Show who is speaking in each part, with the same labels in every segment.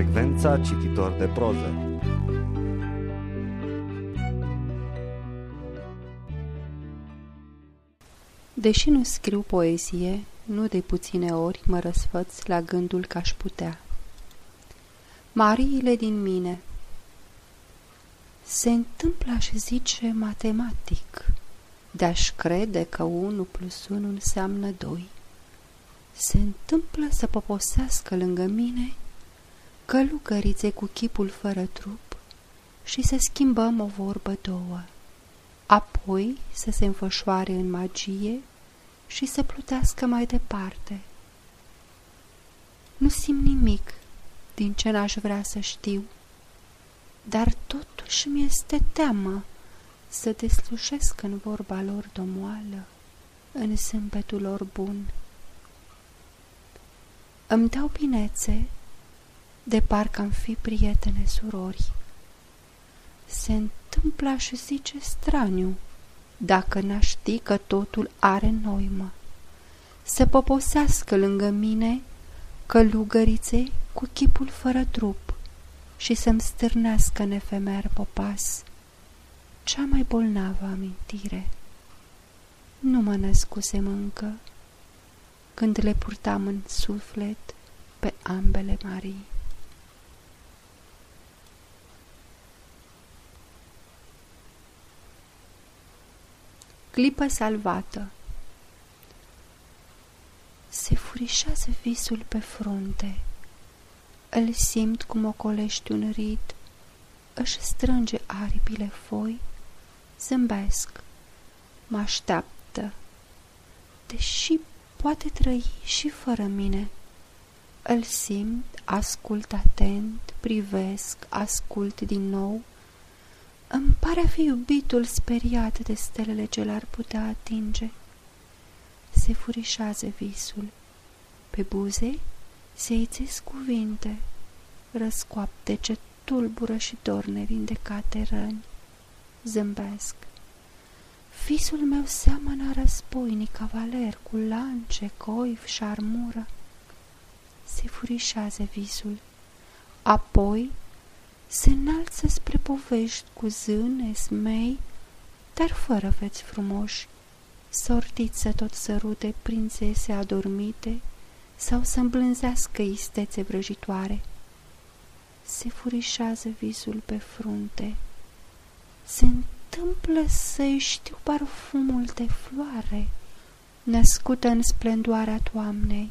Speaker 1: Frecvența cititor de proză
Speaker 2: Deși nu scriu poezie, nu de puține ori mă răsfăț la gândul că aș putea. Mariile din mine Se întâmplă, aș zice, matematic, de-aș crede că unu plus unu înseamnă doi. Se întâmplă să poposească lângă mine călugărițe cu chipul fără trup și să schimbăm o vorbă două, apoi să se înfășoare în magie și să plutească mai departe. Nu simt nimic din ce n-aș vrea să știu, dar totuși mi este teamă să deslușesc în vorba lor domoală, în sâmbetul lor bun. Îmi dau binețe de parcă am fi prietene surori. Se întâmplă și zice straniu, dacă n-aș ști că totul are noimă. Să poposească lângă mine călugărițe cu chipul fără trup și să-mi stârnească în efemer popas cea mai bolnavă amintire. Nu mă născusem încă când le purtam în suflet pe ambele Marii. Clipă salvată. Se furișează visul pe frunte. Îl simt cum ocolești un rit. Își strânge aripile foi. Zâmbesc. Mă așteaptă. Deși poate trăi și fără mine Îl simt, ascult atent, privesc, ascult din nou îmi pare a fi iubitul speriat de stelele ce l-ar putea atinge. Se furișează visul. Pe buze se ițesc cuvinte, răscoapte ce tulbură și dor nevindecate răni. Zâmbesc. Visul meu seamănă războinic cavaler cu lance, coif și armură. Se furișează visul. Apoi se înalță spre povești cu zâne, smei, dar fără feți frumoși, sortiți să tot sărute prințese adormite sau să îmblânzească istețe vrăjitoare. Se furișează visul pe frunte, se întâmplă să-i știu parfumul de floare, născută în splendoarea toamnei.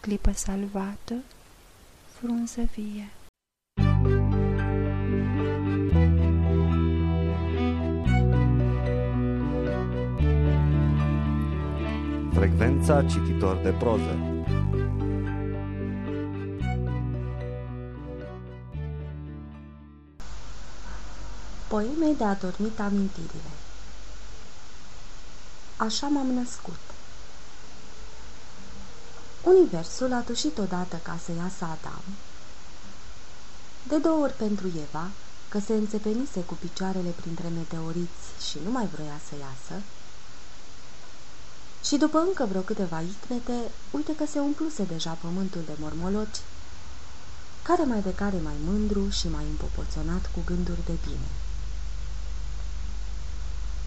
Speaker 2: Clipă salvată, frunză vie.
Speaker 1: Frecvența cititor de proză.
Speaker 3: Poemei de adormit amintirile. Așa m-am născut. Universul a tușit odată ca să iasă Adam. De două ori pentru Eva, că se înțepenise cu picioarele printre meteoriți și nu mai vroia să iasă, și după încă vreo câteva icnete, uite că se umpluse deja pământul de mormoloci, care mai de care mai mândru și mai împopoțonat cu gânduri de bine.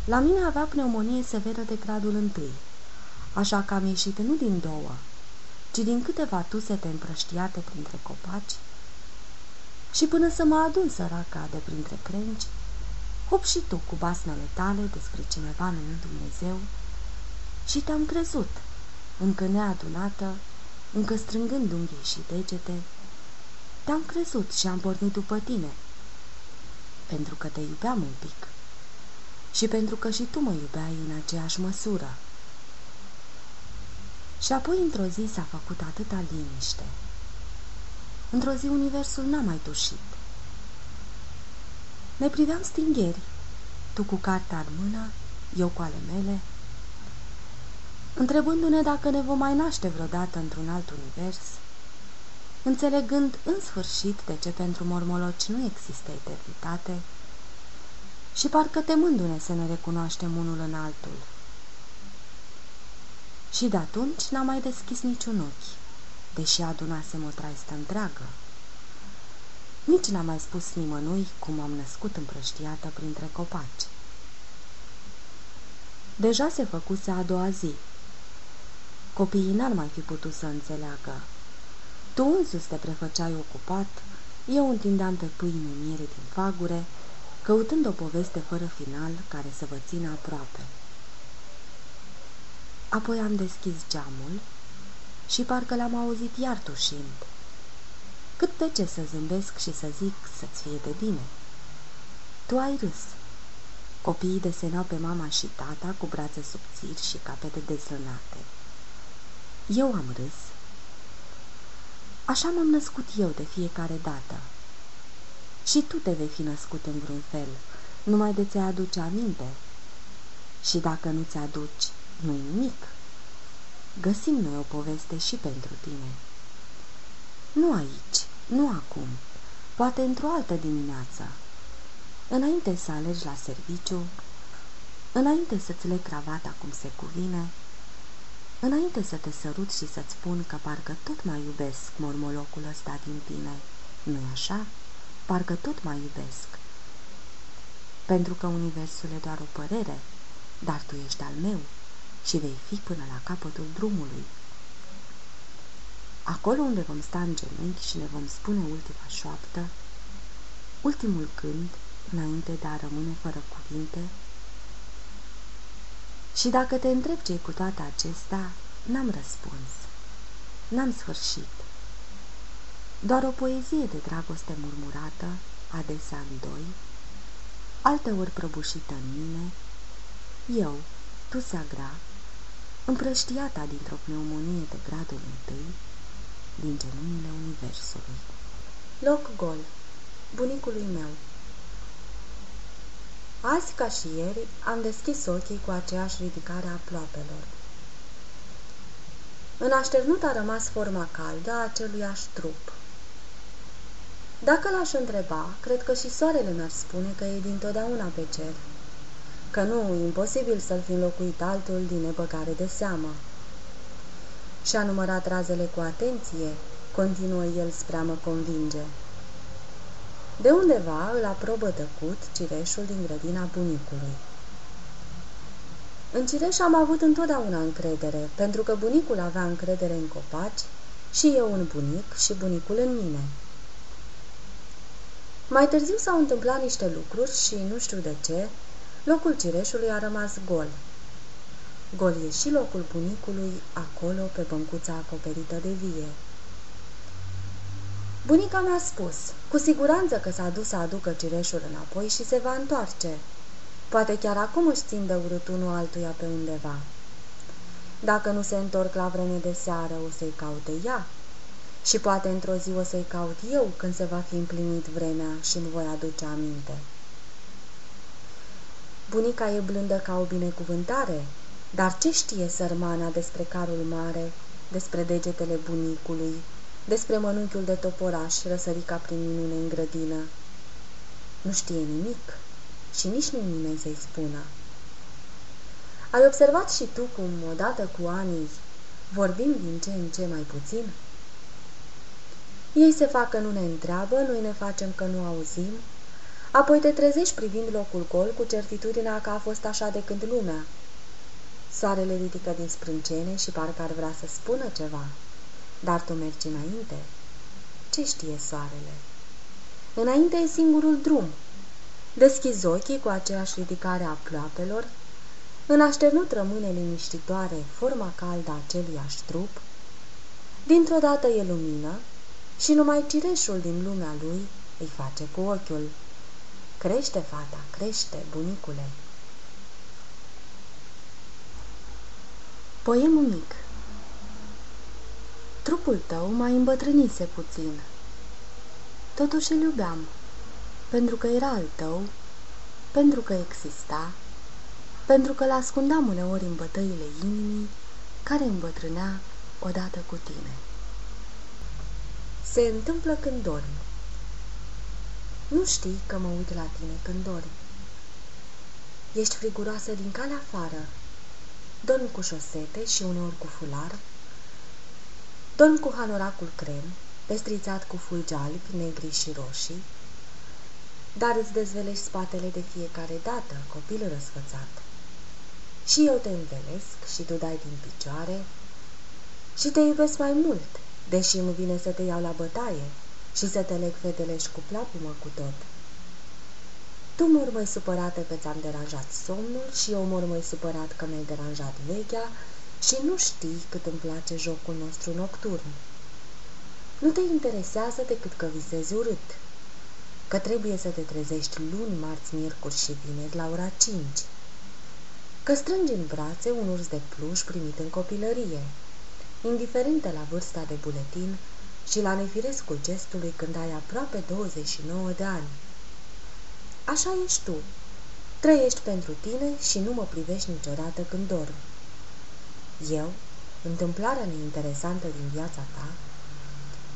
Speaker 3: La mine avea pneumonie severă de gradul întâi, așa că am ieșit nu din două, ci din câteva tusete împrăștiate printre copaci, și până să mă adun săraca de printre crengi, hop și tu cu basmele tale despre cineva numit Dumnezeu, și te-am crezut, încă neadunată, încă strângând unghii și degete, te-am crezut și am pornit după tine, pentru că te iubeam un pic și pentru că și tu mă iubeai în aceeași măsură. Și apoi într-o zi s-a făcut atâta liniște. Într-o zi universul n-a mai tușit. Ne priveam stingheri, tu cu cartea în mână, eu cu ale mele, întrebându-ne dacă ne vom mai naște vreodată într-un alt univers, înțelegând în sfârșit de ce pentru mormoloci nu există eternitate și parcă temându-ne să ne recunoaștem unul în altul. Și de atunci n-am mai deschis niciun ochi, deși adunasem o traistă întreagă. Nici n-am mai spus nimănui cum am născut împrăștiată printre copaci. Deja se făcuse a doua zi. Copiii n-ar mai fi putut să înțeleagă. Tu însuți te prefăceai ocupat, eu întindeam pe pâine miere din fagure, căutând o poveste fără final care să vă țină aproape. Apoi am deschis geamul și parcă l-am auzit iar tușind. Cât pe ce să zâmbesc și să zic să-ți fie de bine. Tu ai râs. Copiii desenau pe mama și tata cu brațe subțiri și capete dezlănate. Eu am râs. Așa m-am născut eu de fiecare dată. Și tu te vei fi născut în vreun fel, numai de ți aduce aminte. Și dacă nu ți aduci, nu-i nimic. Găsim noi o poveste și pentru tine. Nu aici, nu acum, poate într-o altă dimineață. Înainte să alegi la serviciu, înainte să-ți le cravata cum se cuvine, înainte să te sărut și să-ți spun că parcă tot mai iubesc mormolocul ăsta din tine, nu-i așa? Parcă tot mai iubesc. Pentru că universul e doar o părere, dar tu ești al meu și vei fi până la capătul drumului. Acolo unde vom sta în genunchi și ne vom spune ultima șoaptă, ultimul cânt, înainte de a rămâne fără cuvinte, și dacă te întreb ce cu toate acestea, n-am răspuns. N-am sfârșit. Doar o poezie de dragoste murmurată, adesea în doi, alteori prăbușită în mine, eu, tu sagra, împrăștiata dintr-o pneumonie de gradul întâi, din genunile universului. Loc gol. Bunicului meu. Azi, ca și ieri, am deschis ochii cu aceeași ridicare a ploapelor. În așternut a rămas forma caldă a aceluiași trup. Dacă l-aș întreba, cred că și soarele mi-ar spune că e dintotdeauna pe cer, că nu, imposibil să-l fi înlocuit altul din nebăgare de seamă. Și-a numărat razele cu atenție, continuă el spre a mă convinge. De undeva îl aprobă tăcut cireșul din grădina bunicului. În cireș am avut întotdeauna încredere, pentru că bunicul avea încredere în copaci și eu în bunic și bunicul în mine. Mai târziu s-au întâmplat niște lucruri și, nu știu de ce, locul cireșului a rămas gol. Gol e și locul bunicului acolo pe băncuța acoperită de vie. Bunica mi-a spus, cu siguranță că s-a dus să aducă cireșul înapoi și se va întoarce. Poate chiar acum își țin de urât unul altuia pe undeva. Dacă nu se întorc la vreme de seară, o să-i caute ea. Și poate într-o zi o să-i caut eu când se va fi împlinit vremea și îmi voi aduce aminte. Bunica e blândă ca o binecuvântare, dar ce știe sărmana despre carul mare, despre degetele bunicului, despre mănunchiul de toporaș răsărit ca prin minune în grădină? Nu știe nimic și nici nu nimeni să-i spună. Ai observat și tu cum, odată cu anii, vorbim din ce în ce mai puțin? Ei se fac că nu ne întreabă, noi ne facem că nu auzim, apoi te trezești privind locul gol cu certitudinea că a fost așa de când lumea. Soarele ridică din sprâncene și parcă ar vrea să spună ceva, dar tu mergi înainte. Ce știe soarele? Înainte e singurul drum. Deschizi ochii cu aceeași ridicare a ploapelor, în așternut rămâne liniștitoare forma caldă a aceluiași trup, dintr-o dată e lumină și numai cireșul din lumea lui îi face cu ochiul. Crește, fata, crește, bunicule. Poemul mic Trupul tău mai îmbătrânise puțin. Totuși îl iubeam, pentru că era al tău, pentru că exista, pentru că l-ascundam uneori în bătăile inimii, care îmbătrânea odată cu tine. Se întâmplă când dormi. Nu știi că mă uit la tine când dormi. Ești friguroasă din calea afară. Dormi cu șosete și uneori cu fular. Dormi cu hanoracul crem pestrițat cu fulgi albi, negri și roșii, dar îți dezvelești spatele de fiecare dată, copil răsfățat. Și eu te învelesc și tu dai din picioare și te iubesc mai mult, deși îmi vine să te iau la bătaie și să te leg fetelești cu plapumă cu tot. Tu mor mai supărată că ți-am deranjat somnul și eu mor mai supărat că mi-ai deranjat vechea și nu știi cât îmi place jocul nostru nocturn. Nu te interesează decât că visezi urât, că trebuie să te trezești luni, marți, miercuri și vineri la ora 5, că strângi în brațe un urs de pluș primit în copilărie, indiferent de la vârsta de buletin și la nefirescul gestului când ai aproape 29 de ani. Așa ești tu. Trăiești pentru tine și nu mă privești niciodată când dorm. Eu, întâmplarea neinteresantă din viața ta,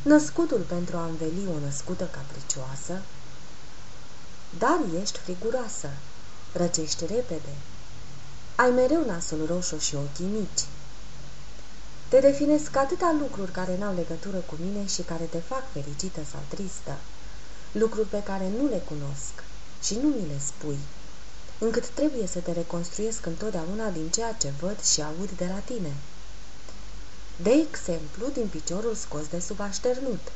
Speaker 3: născutul pentru a înveli o născută capricioasă, dar ești friguroasă, răcești repede, ai mereu nasul roșu și ochii mici. Te definesc atâta lucruri care n-au legătură cu mine și care te fac fericită sau tristă, lucruri pe care nu le cunosc și nu mi le spui, încât trebuie să te reconstruiesc întotdeauna din ceea ce văd și aud de la tine. De exemplu, din piciorul scos de sub așternut,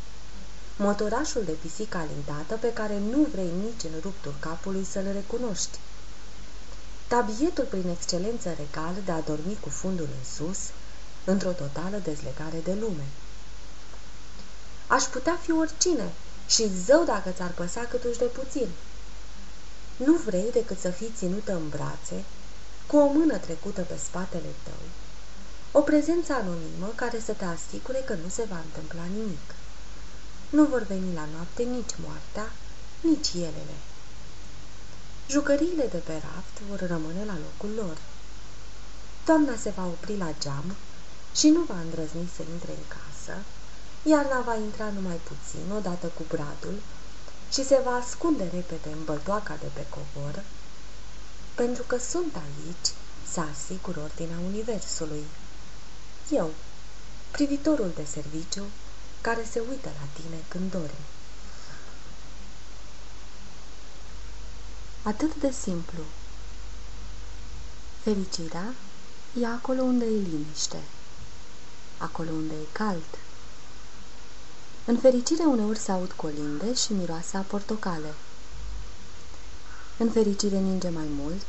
Speaker 3: motorașul de pisică alintată pe care nu vrei nici în ruptul capului să-l recunoști, tabietul prin excelență regal de a dormi cu fundul în sus, într-o totală dezlegare de lume. Aș putea fi oricine și zău dacă ți-ar păsa câtuși de puțin. Nu vrei decât să fii ținută în brațe, cu o mână trecută pe spatele tău, o prezență anonimă care să te asigure că nu se va întâmpla nimic. Nu vor veni la noapte nici moartea, nici elele. Jucăriile de pe raft vor rămâne la locul lor. Doamna se va opri la geam și nu va îndrăzni să intre în casă, iarna va intra numai puțin, odată cu bradul, și se va ascunde repede în băltoaca de pe covor, pentru că sunt aici să asigur ordinea Universului. Eu, privitorul de serviciu, care se uită la tine când dormi. Atât de simplu. Fericirea e acolo unde e liniște, acolo unde e cald. În fericire uneori se aud colinde și miroase a portocale. În fericire ninge mai mult,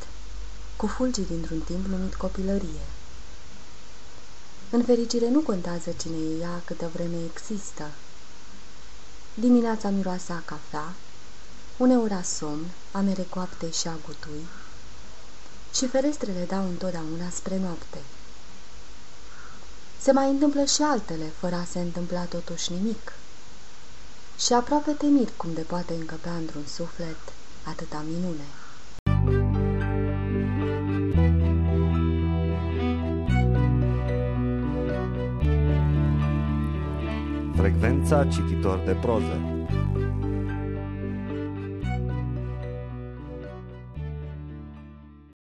Speaker 3: cu fulgii dintr-un timp numit copilărie. În fericire nu contează cine e ea câtă vreme există. Dimineața miroase a cafea, uneori a somn, a mere coapte și a gutui, și ferestrele dau întotdeauna spre noapte. Se mai întâmplă și altele, fără a se întâmpla totuși nimic. Și aproape te mir cum de poate încăpea într-un suflet atâta minune.
Speaker 1: Frecvența cititor de proză